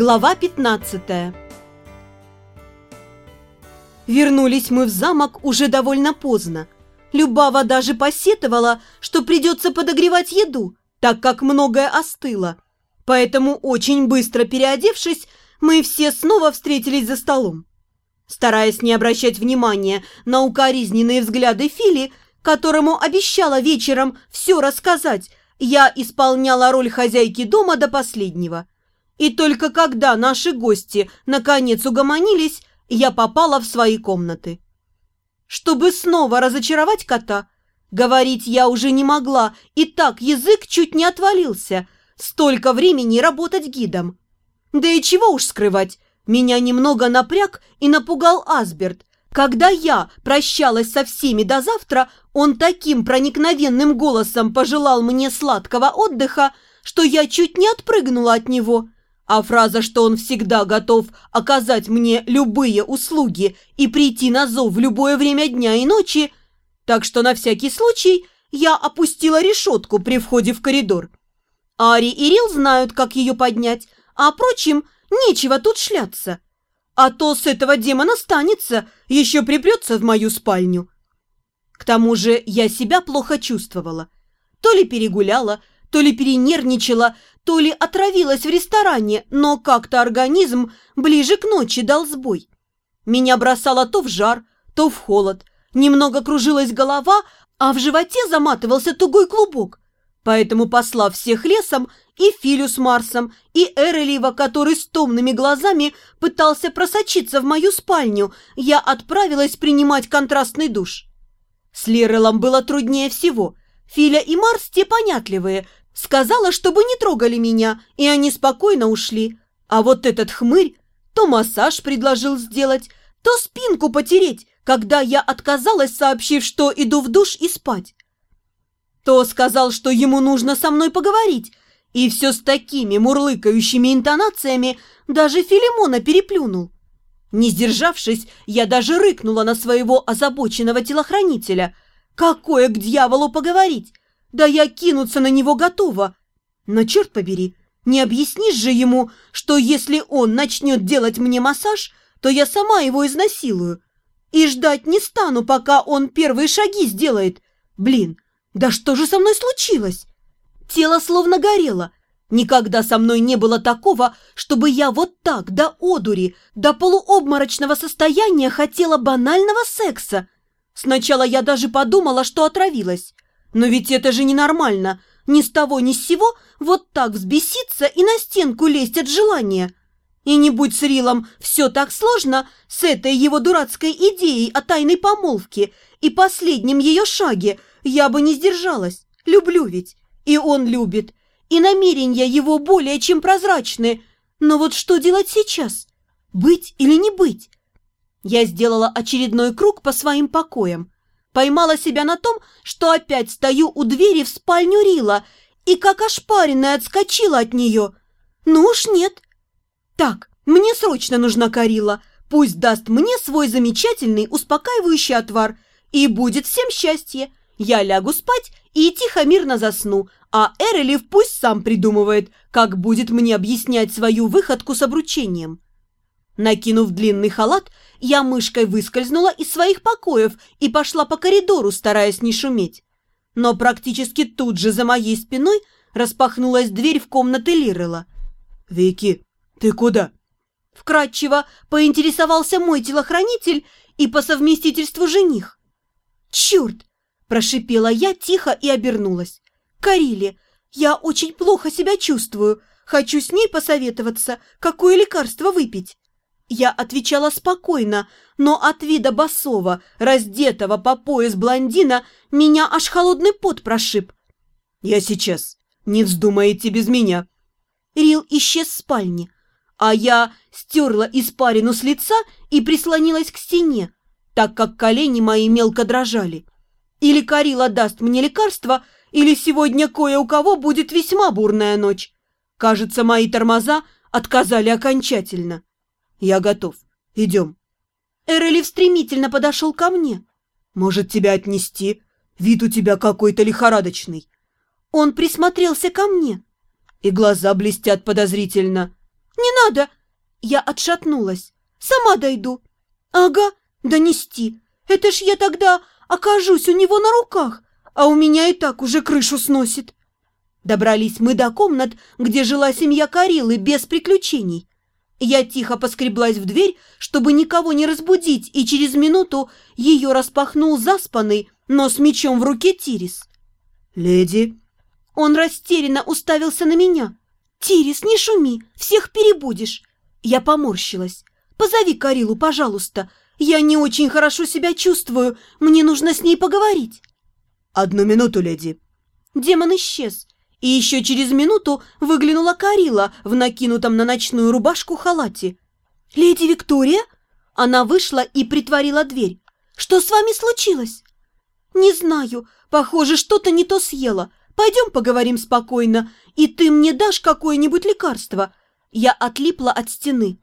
Глава 15 Вернулись мы в замок уже довольно поздно. Любава даже посетовала, что придется подогревать еду, так как многое остыло. Поэтому, очень быстро переодевшись, мы все снова встретились за столом. Стараясь не обращать внимания на укоризненные взгляды Фили, которому обещала вечером все рассказать, я исполняла роль хозяйки дома до последнего – и только когда наши гости наконец угомонились, я попала в свои комнаты. Чтобы снова разочаровать кота, говорить я уже не могла, и так язык чуть не отвалился. Столько времени работать гидом. Да и чего уж скрывать, меня немного напряг и напугал Асберт. Когда я прощалась со всеми до завтра, он таким проникновенным голосом пожелал мне сладкого отдыха, что я чуть не отпрыгнула от него – а фраза, что он всегда готов оказать мне любые услуги и прийти на зов в любое время дня и ночи, так что на всякий случай я опустила решетку при входе в коридор. Ари и Рил знают, как ее поднять, а, прочим, нечего тут шляться. А то с этого демона станется, еще припрется в мою спальню. К тому же я себя плохо чувствовала. То ли перегуляла, то ли перенервничала, то ли отравилась в ресторане, но как-то организм ближе к ночи дал сбой. Меня бросало то в жар, то в холод, немного кружилась голова, а в животе заматывался тугой клубок. Поэтому, послав всех лесом, и Филю с Марсом, и Эрелива, который с томными глазами пытался просочиться в мою спальню, я отправилась принимать контрастный душ. С Лирелом было труднее всего. Филя и Марс те понятливые – Сказала, чтобы не трогали меня, и они спокойно ушли. А вот этот хмырь то массаж предложил сделать, то спинку потереть, когда я отказалась, сообщив, что иду в душ и спать. То сказал, что ему нужно со мной поговорить, и все с такими мурлыкающими интонациями даже Филимона переплюнул. Не сдержавшись, я даже рыкнула на своего озабоченного телохранителя. Какое к дьяволу поговорить? Да я кинуться на него готова. Но, черт побери, не объяснишь же ему, что если он начнет делать мне массаж, то я сама его изнасилую. И ждать не стану, пока он первые шаги сделает. Блин, да что же со мной случилось? Тело словно горело. Никогда со мной не было такого, чтобы я вот так, до одури, до полуобморочного состояния хотела банального секса. Сначала я даже подумала, что отравилась. Но ведь это же ненормально. Ни с того ни с сего вот так взбеситься и на стенку лезть от желания. И не будь с Рилом все так сложно с этой его дурацкой идеей о тайной помолвке и последнем ее шаге, я бы не сдержалась. Люблю ведь. И он любит. И намерения его более чем прозрачные. Но вот что делать сейчас? Быть или не быть? Я сделала очередной круг по своим покоям поймала себя на том, что опять стою у двери в спальню Рила и как ошпаренная отскочила от нее. Ну уж нет. Так, мне срочно нужна Карила. Пусть даст мне свой замечательный успокаивающий отвар. И будет всем счастье. Я лягу спать и тихо-мирно засну, а Эрелев пусть сам придумывает, как будет мне объяснять свою выходку с обручением. Накинув длинный халат, я мышкой выскользнула из своих покоев и пошла по коридору, стараясь не шуметь. Но практически тут же за моей спиной распахнулась дверь в комнаты Лирела. «Вики, ты куда?» Вкратчиво поинтересовался мой телохранитель и по совместительству жених. «Черт!» – прошипела я тихо и обернулась. «Карили, я очень плохо себя чувствую. Хочу с ней посоветоваться, какое лекарство выпить». Я отвечала спокойно, но от вида басова, раздетого по пояс блондина, меня аж холодный пот прошиб. «Я сейчас. Не вздумаете без меня». Рил исчез в спальне, а я стерла испарину с лица и прислонилась к стене, так как колени мои мелко дрожали. Или Карила даст мне лекарство, или сегодня кое у кого будет весьма бурная ночь. Кажется, мои тормоза отказали окончательно. «Я готов. Идем». Эрелев стремительно подошел ко мне. «Может, тебя отнести? Вид у тебя какой-то лихорадочный». Он присмотрелся ко мне. И глаза блестят подозрительно. не надо!» Я отшатнулась. «Сама дойду». «Ага, донести. Это ж я тогда окажусь у него на руках, а у меня и так уже крышу сносит». Добрались мы до комнат, где жила семья Карилы без приключений. Я тихо поскреблась в дверь, чтобы никого не разбудить, и через минуту ее распахнул заспанный, но с мечом в руке Тирис. «Леди!» Он растерянно уставился на меня. «Тирис, не шуми, всех перебудешь!» Я поморщилась. «Позови Карилу, пожалуйста. Я не очень хорошо себя чувствую, мне нужно с ней поговорить». «Одну минуту, леди». Демон исчез, и еще через минуту выглянула Карила в накинутом на ночную рубашку халате. «Леди Виктория?» Она вышла и притворила дверь. «Что с вами случилось?» «Не знаю. Похоже, что-то не то съела. Пойдем поговорим спокойно, и ты мне дашь какое-нибудь лекарство». Я отлипла от стены.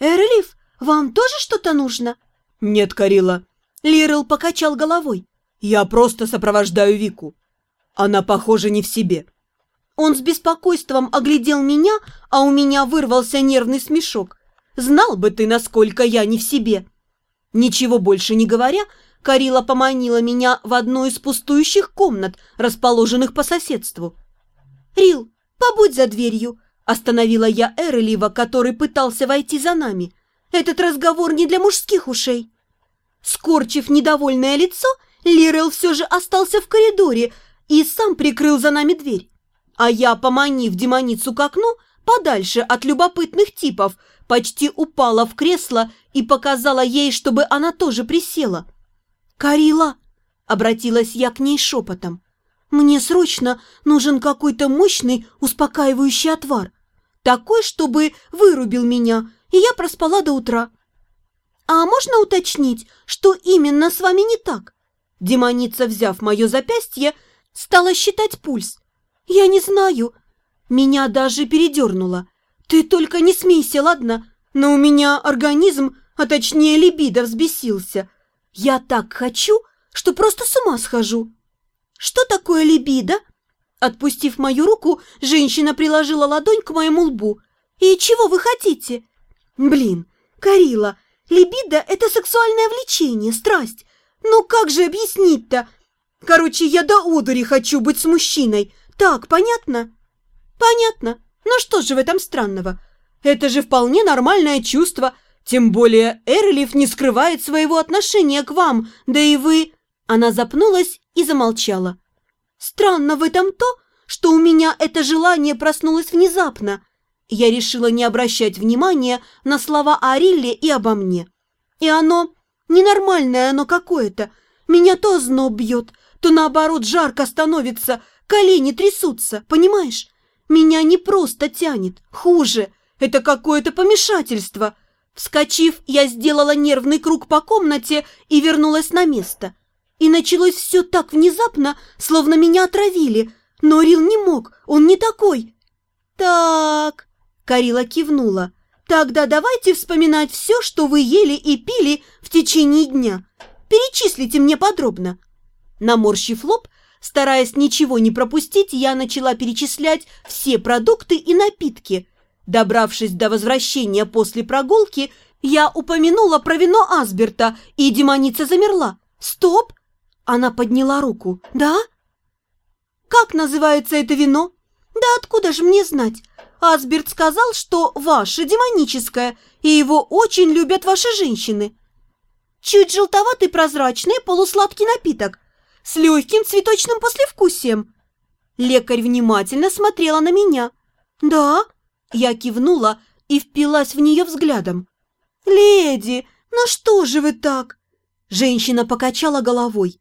«Эрлиф, вам тоже что-то нужно?» «Нет, Карила». Лирел покачал головой. «Я просто сопровождаю Вику. Она, похоже, не в себе». Он с беспокойством оглядел меня, а у меня вырвался нервный смешок. «Знал бы ты, насколько я не в себе!» Ничего больше не говоря, Карила поманила меня в одну из пустующих комнат, расположенных по соседству. «Рил, побудь за дверью!» – остановила я Эрелива, который пытался войти за нами. «Этот разговор не для мужских ушей!» Скорчив недовольное лицо, Лирел все же остался в коридоре и сам прикрыл за нами дверь. А я, поманив демоницу к окну, подальше от любопытных типов, почти упала в кресло и показала ей, чтобы она тоже присела. «Карила!» — обратилась я к ней шепотом. «Мне срочно нужен какой-то мощный успокаивающий отвар. Такой, чтобы вырубил меня, и я проспала до утра». «А можно уточнить, что именно с вами не так?» Демоница, взяв мое запястье, стала считать пульс. «Я не знаю». Меня даже передернуло. «Ты только не смейся, ладно? Но у меня организм, а точнее либидо, взбесился. Я так хочу, что просто с ума схожу». «Что такое либидо?» Отпустив мою руку, женщина приложила ладонь к моему лбу. «И чего вы хотите?» «Блин, Карила, либидо – это сексуальное влечение, страсть. Ну как же объяснить-то? Короче, я до одури хочу быть с мужчиной. Так, понятно?» «Понятно. Но что же в этом странного? Это же вполне нормальное чувство. Тем более Эрлиф не скрывает своего отношения к вам, да и вы...» Она запнулась и замолчала. «Странно в этом то, что у меня это желание проснулось внезапно. Я решила не обращать внимания на слова о Рилле и обо мне. И оно... Ненормальное оно какое-то. Меня то зноб бьет, то наоборот жарко становится, колени трясутся, понимаешь? Меня не просто тянет, хуже. Это какое-то помешательство. Вскочив, я сделала нервный круг по комнате и вернулась на место. И началось все так внезапно, словно меня отравили. Но Рил не мог, он не такой. «Так...» — Карила кивнула. «Тогда давайте вспоминать все, что вы ели и пили в течение дня. Перечислите мне подробно». Наморщив лоб, стараясь ничего не пропустить, я начала перечислять все продукты и напитки. Добравшись до возвращения после прогулки, я упомянула про вино Асберта, и демоница замерла. «Стоп!» Она подняла руку. «Да?» «Как называется это вино?» «Да откуда же мне знать? Асберт сказал, что ваше демоническое, и его очень любят ваши женщины. Чуть желтоватый прозрачный полусладкий напиток с легким цветочным послевкусием. Лекарь внимательно смотрела на меня. «Да?» Я кивнула и впилась в нее взглядом. «Леди, ну что же вы так?» Женщина покачала головой.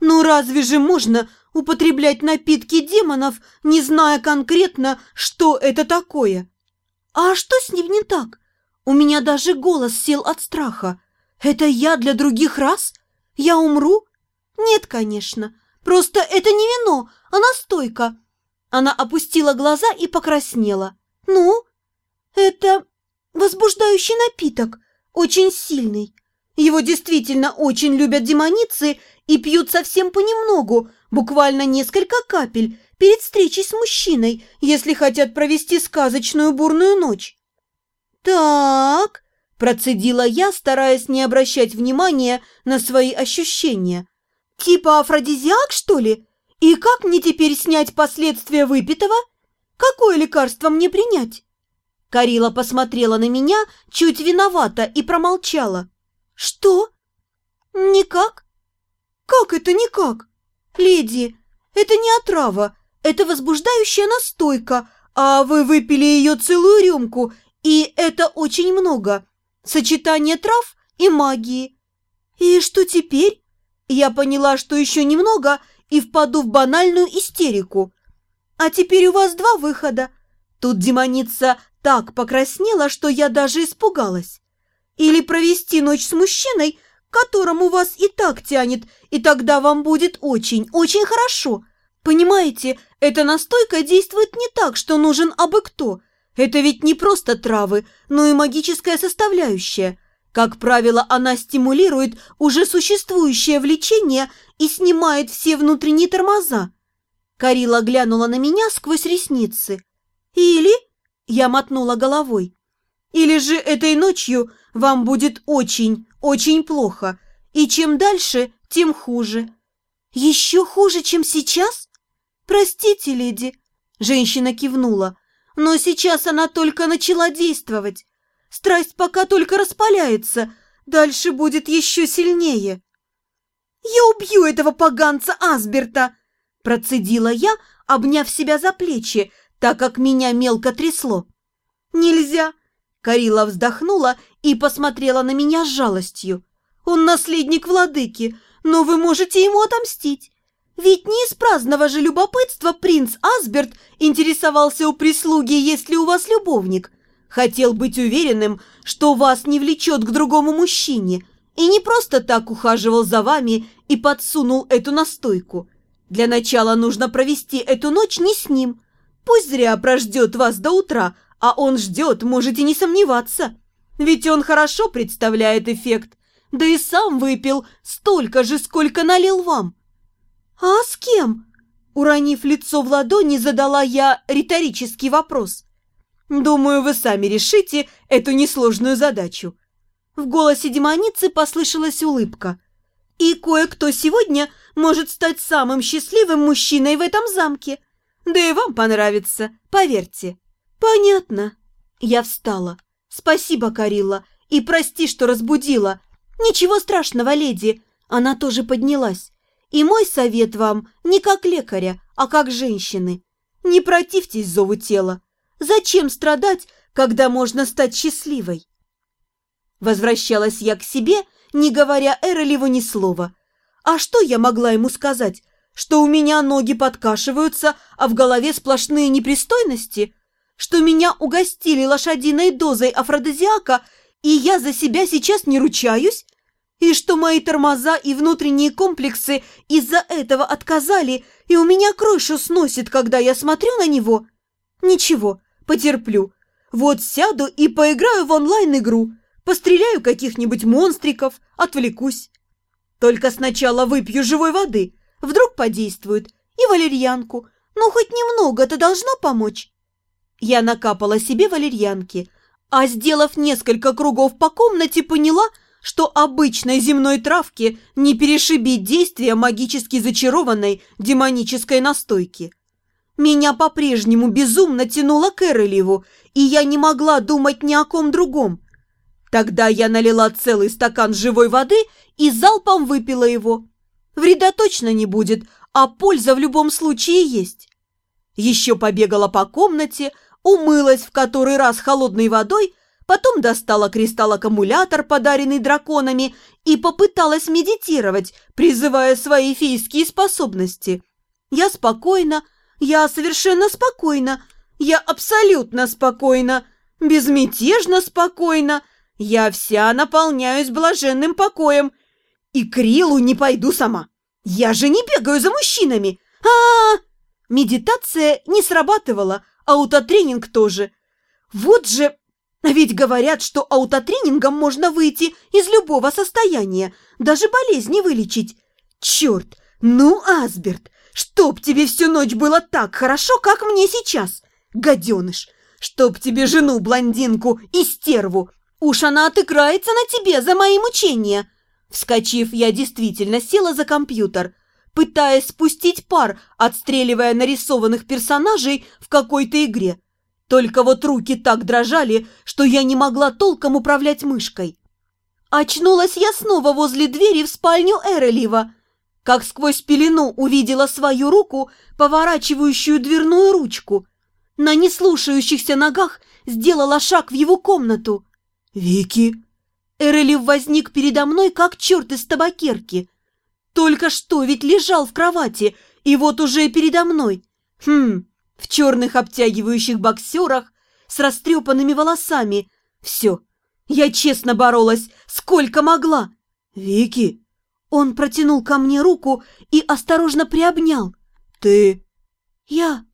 «Ну разве же можно употреблять напитки демонов, не зная конкретно, что это такое?» «А что с ним не так? У меня даже голос сел от страха. Это я для других раз? Я умру?» «Нет, конечно. Просто это не вино, а настойка». Она опустила глаза и покраснела. «Ну?» «Это возбуждающий напиток, очень сильный. Его действительно очень любят демоницы и пьют совсем понемногу, буквально несколько капель, перед встречей с мужчиной, если хотят провести сказочную бурную ночь. Так, процедила я, стараясь не обращать внимания на свои ощущения. Типа афродизиак, что ли? И как мне теперь снять последствия выпитого? Какое лекарство мне принять? Карила посмотрела на меня чуть виновата и промолчала. Что? Никак? Как это никак? Леди, это не отрава, это возбуждающая настойка, а вы выпили ее целую рюмку, и это очень много. Сочетание трав и магии. И что теперь? Я поняла, что еще немного и впаду в банальную истерику. А теперь у вас два выхода. Тут демоница так покраснела, что я даже испугалась. Или провести ночь с мужчиной, которому вас и так тянет, и тогда вам будет очень, очень хорошо. Понимаете, эта настойка действует не так, что нужен абы кто. Это ведь не просто травы, но и магическая составляющая. Как правило, она стимулирует уже существующее влечение и снимает все внутренние тормоза. Карила глянула на меня сквозь ресницы. «Или...» – я мотнула головой. «Или же этой ночью вам будет очень, очень плохо, и чем дальше, тем хуже». «Еще хуже, чем сейчас?» «Простите, леди», – женщина кивнула, – «но сейчас она только начала действовать. Страсть пока только распаляется, дальше будет еще сильнее. «Я убью этого поганца Асберта!» Процедила я, обняв себя за плечи, так как меня мелко трясло. «Нельзя!» Карила вздохнула и посмотрела на меня с жалостью. «Он наследник владыки, но вы можете ему отомстить. Ведь не из праздного же любопытства принц Асберт интересовался у прислуги, есть ли у вас любовник. Хотел быть уверенным, что вас не влечет к другому мужчине, и не просто так ухаживал за вами и подсунул эту настойку. Для начала нужно провести эту ночь не с ним. Пусть зря прождет вас до утра, а он ждет, можете не сомневаться. Ведь он хорошо представляет эффект, да и сам выпил столько же, сколько налил вам. «А с кем?» Уронив лицо в ладони, задала я риторический вопрос. Думаю, вы сами решите эту несложную задачу». В голосе демоницы послышалась улыбка. «И кое-кто сегодня может стать самым счастливым мужчиной в этом замке. Да и вам понравится, поверьте». «Понятно». Я встала. «Спасибо, Карилла, и прости, что разбудила. Ничего страшного, леди». Она тоже поднялась. «И мой совет вам не как лекаря, а как женщины. Не противьтесь зову тела. Зачем страдать, когда можно стать счастливой? Возвращалась я к себе, не говоря Эролеву ни слова. А что я могла ему сказать? Что у меня ноги подкашиваются, а в голове сплошные непристойности? Что меня угостили лошадиной дозой афродизиака, и я за себя сейчас не ручаюсь? И что мои тормоза и внутренние комплексы из-за этого отказали, и у меня крышу сносит, когда я смотрю на него? Ничего, Потерплю. Вот сяду и поиграю в онлайн-игру. Постреляю каких-нибудь монстриков, отвлекусь. Только сначала выпью живой воды. Вдруг подействует. И валерьянку. Ну, хоть немного-то должно помочь. Я накапала себе валерьянки, а, сделав несколько кругов по комнате, поняла, что обычной земной травке не перешибить действие магически зачарованной демонической настойки. Меня по-прежнему безумно тянуло к Эрелеву, и я не могла думать ни о ком другом. Тогда я налила целый стакан живой воды и залпом выпила его. Вреда точно не будет, а польза в любом случае есть. Еще побегала по комнате, умылась в который раз холодной водой, потом достала кристалл-аккумулятор, подаренный драконами, и попыталась медитировать, призывая свои фейские способности. Я спокойно, я совершенно спокойна. Я абсолютно спокойна. Безмятежно спокойна. Я вся наполняюсь блаженным покоем. И к Рилу не пойду сама. Я же не бегаю за мужчинами. А, -а, -а! Медитация не срабатывала, аутотренинг тоже. Вот же... Ведь говорят, что аутотренингом можно выйти из любого состояния, даже болезни вылечить. Черт, ну, Асберт, Чтоб тебе всю ночь было так хорошо, как мне сейчас, гаденыш! Чтоб тебе жену-блондинку и стерву! Уж она отыграется на тебе за мои мучения!» Вскочив, я действительно села за компьютер, пытаясь спустить пар, отстреливая нарисованных персонажей в какой-то игре. Только вот руки так дрожали, что я не могла толком управлять мышкой. Очнулась я снова возле двери в спальню Эрелива, как сквозь пелену увидела свою руку, поворачивающую дверную ручку. На неслушающихся ногах сделала шаг в его комнату. «Вики!» Эрелив возник передо мной, как черт из табакерки. Только что ведь лежал в кровати, и вот уже передо мной. Хм, в черных обтягивающих боксерах, с растрепанными волосами. Все, я честно боролась, сколько могла. «Вики!» Он протянул ко мне руку и осторожно приобнял. «Ты...» «Я...»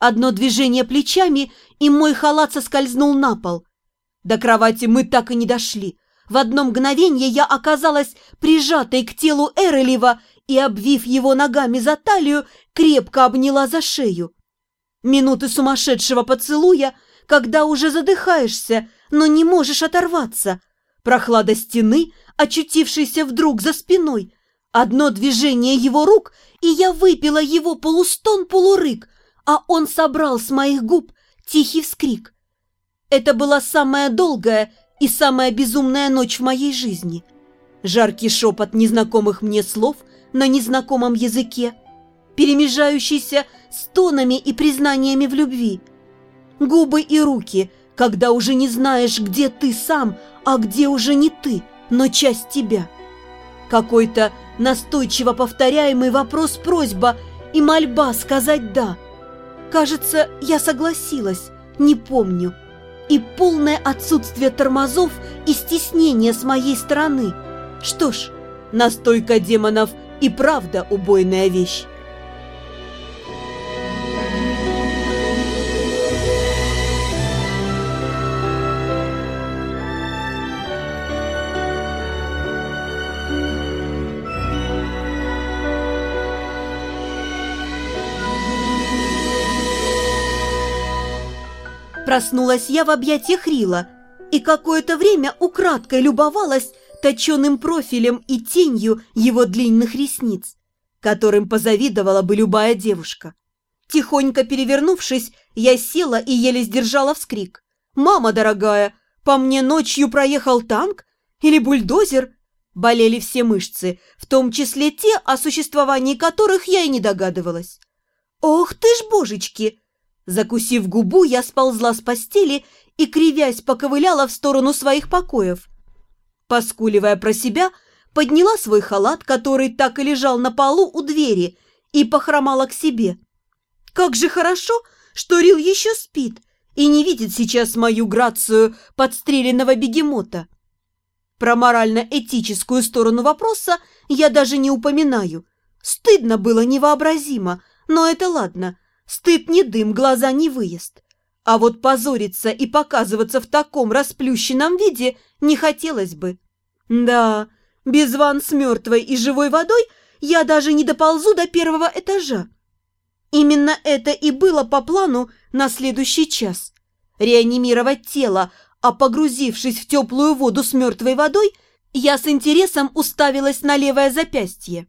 Одно движение плечами, и мой халат соскользнул на пол. До кровати мы так и не дошли. В одно мгновение я оказалась прижатой к телу Эрелева и, обвив его ногами за талию, крепко обняла за шею. Минуты сумасшедшего поцелуя, когда уже задыхаешься, но не можешь оторваться. Прохлада стены, очутившейся вдруг за спиной. Одно движение его рук, и я выпила его полустон-полурык, а он собрал с моих губ тихий вскрик. Это была самая долгая и самая безумная ночь в моей жизни. Жаркий шепот незнакомых мне слов на незнакомом языке, перемежающийся с тонами и признаниями в любви. Губы и руки, когда уже не знаешь, где ты сам, а где уже не ты, но часть тебя. Какой-то настойчиво повторяемый вопрос-просьба и мольба сказать «да». Кажется, я согласилась, не помню – и полное отсутствие тормозов и стеснения с моей стороны. Что ж, настойка демонов и правда убойная вещь. Проснулась я в объятиях Рила и какое-то время украдкой любовалась точеным профилем и тенью его длинных ресниц, которым позавидовала бы любая девушка. Тихонько перевернувшись, я села и еле сдержала вскрик. «Мама дорогая, по мне ночью проехал танк? Или бульдозер?» Болели все мышцы, в том числе те, о существовании которых я и не догадывалась. «Ох ты ж, божечки!» Закусив губу, я сползла с постели и, кривясь, поковыляла в сторону своих покоев. Поскуливая про себя, подняла свой халат, который так и лежал на полу у двери, и похромала к себе. Как же хорошо, что Рил еще спит и не видит сейчас мою грацию подстреленного бегемота. Про морально-этическую сторону вопроса я даже не упоминаю. Стыдно было невообразимо, но это ладно – Стыд не дым, глаза не выезд. А вот позориться и показываться в таком расплющенном виде не хотелось бы. Да, без ванн с мертвой и живой водой я даже не доползу до первого этажа. Именно это и было по плану на следующий час. Реанимировать тело, а погрузившись в теплую воду с мертвой водой, я с интересом уставилась на левое запястье.